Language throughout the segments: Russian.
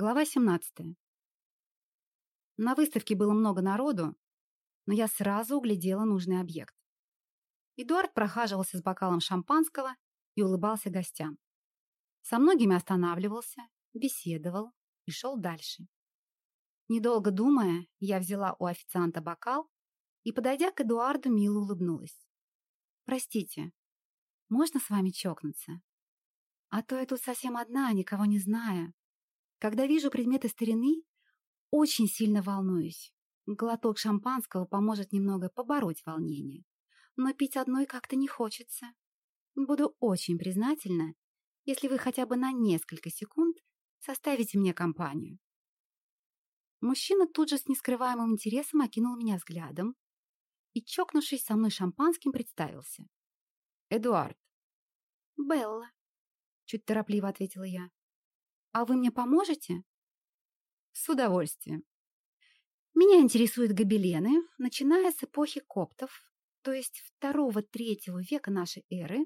Глава 17. На выставке было много народу, но я сразу углядела нужный объект. Эдуард прохаживался с бокалом шампанского и улыбался гостям. Со многими останавливался, беседовал и шел дальше. Недолго думая, я взяла у официанта бокал и, подойдя к Эдуарду, мило улыбнулась. «Простите, можно с вами чокнуться? А то я тут совсем одна, никого не знаю. Когда вижу предметы старины, очень сильно волнуюсь. Глоток шампанского поможет немного побороть волнение. Но пить одной как-то не хочется. Буду очень признательна, если вы хотя бы на несколько секунд составите мне компанию. Мужчина тут же с нескрываемым интересом окинул меня взглядом и, чокнувшись со мной шампанским, представился. «Эдуард». «Белла», — чуть торопливо ответила я. «А вы мне поможете?» «С удовольствием. Меня интересуют гобелены, начиная с эпохи коптов, то есть второго-третьего века нашей эры,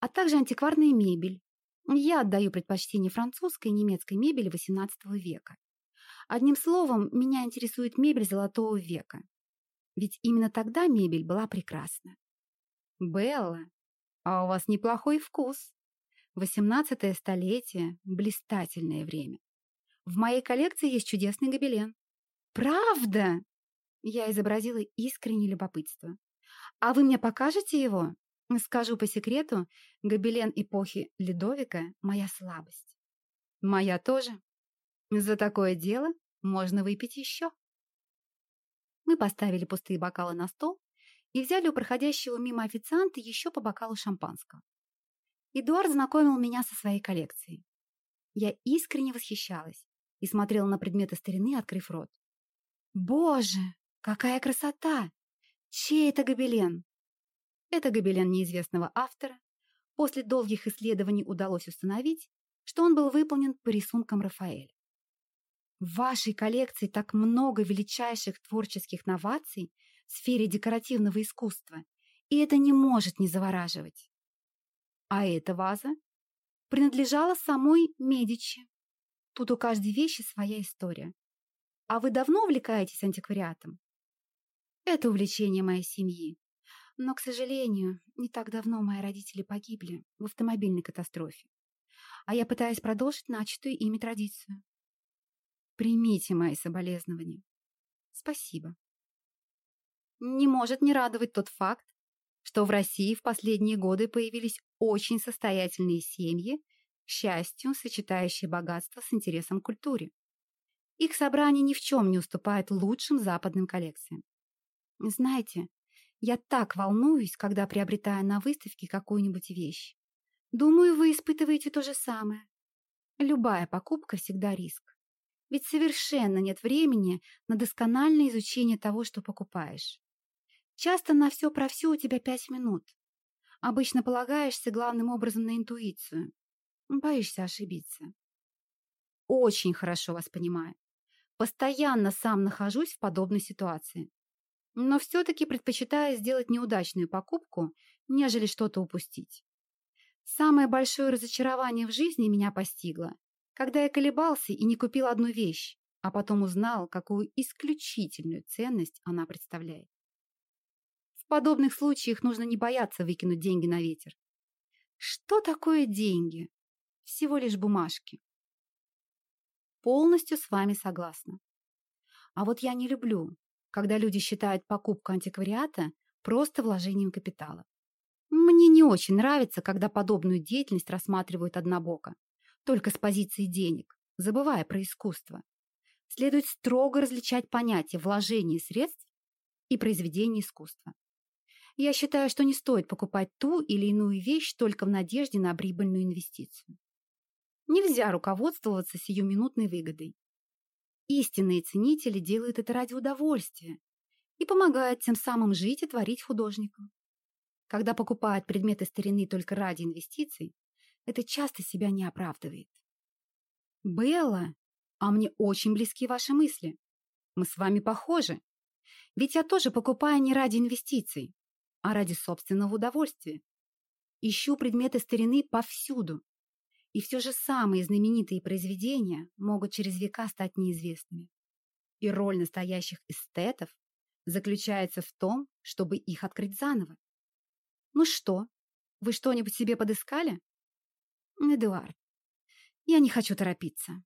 а также антикварная мебель. Я отдаю предпочтение французской и немецкой мебели XVIII века. Одним словом, меня интересует мебель Золотого века. Ведь именно тогда мебель была прекрасна. Белла, а у вас неплохой вкус. Восемнадцатое столетие – блистательное время. В моей коллекции есть чудесный гобелен. Правда? Я изобразила искреннее любопытство. А вы мне покажете его? Скажу по секрету, гобелен эпохи Ледовика – моя слабость. Моя тоже. За такое дело можно выпить еще. Мы поставили пустые бокалы на стол и взяли у проходящего мимо официанта еще по бокалу шампанского. Эдуард знакомил меня со своей коллекцией. Я искренне восхищалась и смотрела на предметы старины, открыв рот. «Боже, какая красота! Чей это гобелен?» Это гобелен неизвестного автора. После долгих исследований удалось установить, что он был выполнен по рисункам Рафаэля. В вашей коллекции так много величайших творческих новаций в сфере декоративного искусства, и это не может не завораживать. А эта ваза принадлежала самой Медичи. Тут у каждой вещи своя история. А вы давно увлекаетесь антиквариатом? Это увлечение моей семьи. Но, к сожалению, не так давно мои родители погибли в автомобильной катастрофе. А я пытаюсь продолжить начатую ими традицию. Примите мои соболезнования. Спасибо. Не может не радовать тот факт, что в России в последние годы появились очень состоятельные семьи, к счастью, сочетающие богатство с интересом к культуре. Их собрание ни в чем не уступает лучшим западным коллекциям. Знаете, я так волнуюсь, когда приобретаю на выставке какую-нибудь вещь. Думаю, вы испытываете то же самое. Любая покупка всегда риск. Ведь совершенно нет времени на доскональное изучение того, что покупаешь. Часто на все про все у тебя пять минут. Обычно полагаешься главным образом на интуицию. Боишься ошибиться. Очень хорошо вас понимаю. Постоянно сам нахожусь в подобной ситуации. Но все-таки предпочитаю сделать неудачную покупку, нежели что-то упустить. Самое большое разочарование в жизни меня постигло, когда я колебался и не купил одну вещь, а потом узнал, какую исключительную ценность она представляет. Подобных случаях нужно не бояться выкинуть деньги на ветер. Что такое деньги? Всего лишь бумажки. Полностью с вами согласна. А вот я не люблю, когда люди считают покупку антиквариата просто вложением капитала. Мне не очень нравится, когда подобную деятельность рассматривают однобоко, только с позиции денег, забывая про искусство. Следует строго различать понятия вложения средств и произведения искусства. Я считаю, что не стоит покупать ту или иную вещь только в надежде на прибыльную инвестицию. Нельзя руководствоваться сиюминутной выгодой. Истинные ценители делают это ради удовольствия и помогают тем самым жить и творить художникам. Когда покупают предметы старины только ради инвестиций, это часто себя не оправдывает. Белла, а мне очень близки ваши мысли. Мы с вами похожи. Ведь я тоже покупаю не ради инвестиций, а ради собственного удовольствия. Ищу предметы старины повсюду. И все же самые знаменитые произведения могут через века стать неизвестными. И роль настоящих эстетов заключается в том, чтобы их открыть заново. Ну что, вы что-нибудь себе подыскали? Эдуард, я не хочу торопиться.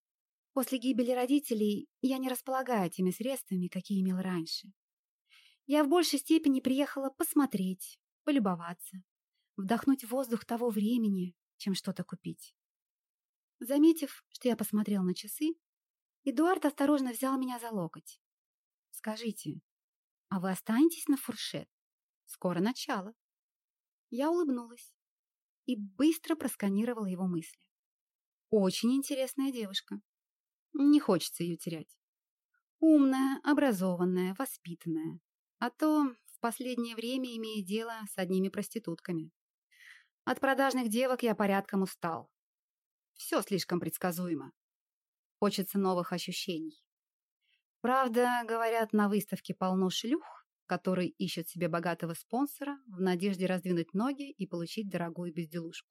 После гибели родителей я не располагаю теми средствами, какие имел раньше. Я в большей степени приехала посмотреть, полюбоваться, вдохнуть воздух того времени, чем что-то купить. Заметив, что я посмотрел на часы, Эдуард осторожно взял меня за локоть. «Скажите, а вы останетесь на фуршет? Скоро начало». Я улыбнулась и быстро просканировала его мысли. Очень интересная девушка. Не хочется ее терять. Умная, образованная, воспитанная. А то в последнее время имеет дело с одними проститутками. От продажных девок я порядком устал. Все слишком предсказуемо. Хочется новых ощущений. Правда, говорят, на выставке полно шлюх, которые ищут себе богатого спонсора в надежде раздвинуть ноги и получить дорогую безделушку.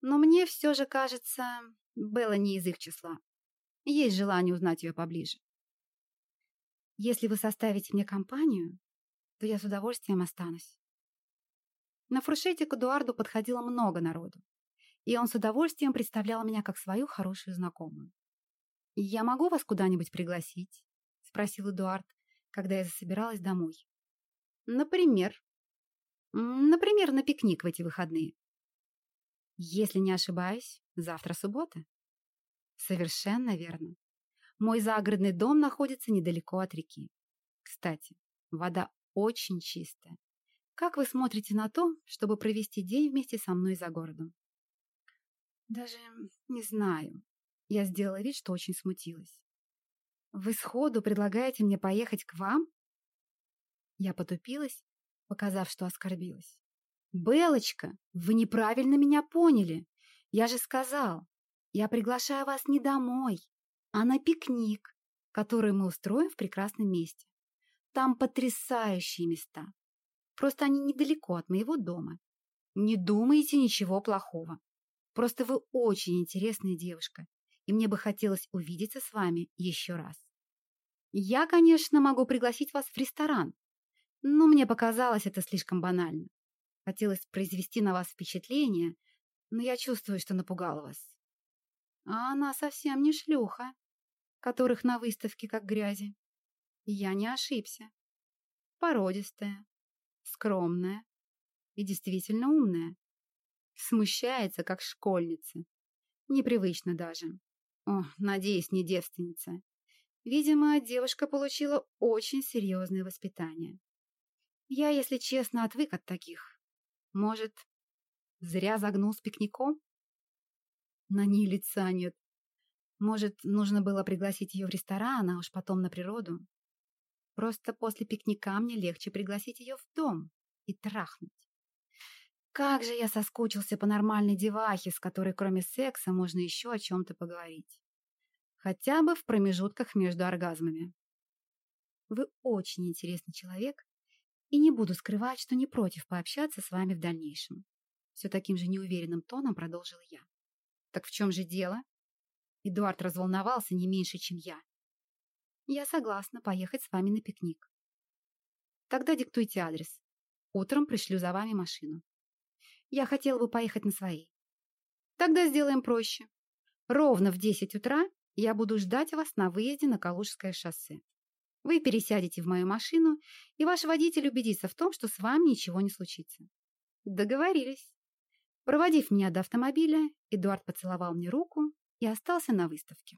Но мне все же кажется, Белла не из их числа. Есть желание узнать ее поближе. Если вы составите мне компанию, то я с удовольствием останусь. На фуршете к Эдуарду подходило много народу, и он с удовольствием представлял меня как свою хорошую знакомую. «Я могу вас куда-нибудь пригласить?» — спросил Эдуард, когда я засобиралась домой. «Например?» «Например, на пикник в эти выходные». «Если не ошибаюсь, завтра суббота». «Совершенно верно. Мой загородный дом находится недалеко от реки. Кстати, вода очень чистая. Как вы смотрите на то, чтобы провести день вместе со мной за городом?» «Даже не знаю», я сделала вид, что очень смутилась. «Вы сходу предлагаете мне поехать к вам?» Я потупилась, показав, что оскорбилась. «Белочка, вы неправильно меня поняли. Я же сказал, я приглашаю вас не домой, а на пикник, который мы устроим в прекрасном месте. Там потрясающие места. Просто они недалеко от моего дома. Не думайте ничего плохого. Просто вы очень интересная девушка, и мне бы хотелось увидеться с вами еще раз. Я, конечно, могу пригласить вас в ресторан, но мне показалось это слишком банально. Хотелось произвести на вас впечатление, но я чувствую, что напугала вас. А она совсем не шлюха, которых на выставке как грязи. Я не ошибся. Породистая, скромная и действительно умная. Смущается, как школьница. Непривычно даже. О, надеюсь, не девственница. Видимо, девушка получила очень серьезное воспитание. Я, если честно, отвык от таких. Может, зря загнул с пикником? На ней лица нет. Может, нужно было пригласить ее в ресторан, а уж потом на природу? Просто после пикника мне легче пригласить ее в дом и трахнуть. Как же я соскучился по нормальной девахе, с которой кроме секса можно еще о чем-то поговорить. Хотя бы в промежутках между оргазмами. Вы очень интересный человек, и не буду скрывать, что не против пообщаться с вами в дальнейшем. Все таким же неуверенным тоном продолжила я. Так в чем же дело? Эдуард разволновался не меньше, чем я. Я согласна поехать с вами на пикник. Тогда диктуйте адрес. Утром пришлю за вами машину. Я хотела бы поехать на своей. Тогда сделаем проще. Ровно в 10 утра я буду ждать вас на выезде на Калужское шоссе. Вы пересядете в мою машину, и ваш водитель убедится в том, что с вами ничего не случится. Договорились. Проводив меня до автомобиля, Эдуард поцеловал мне руку и остался на выставке.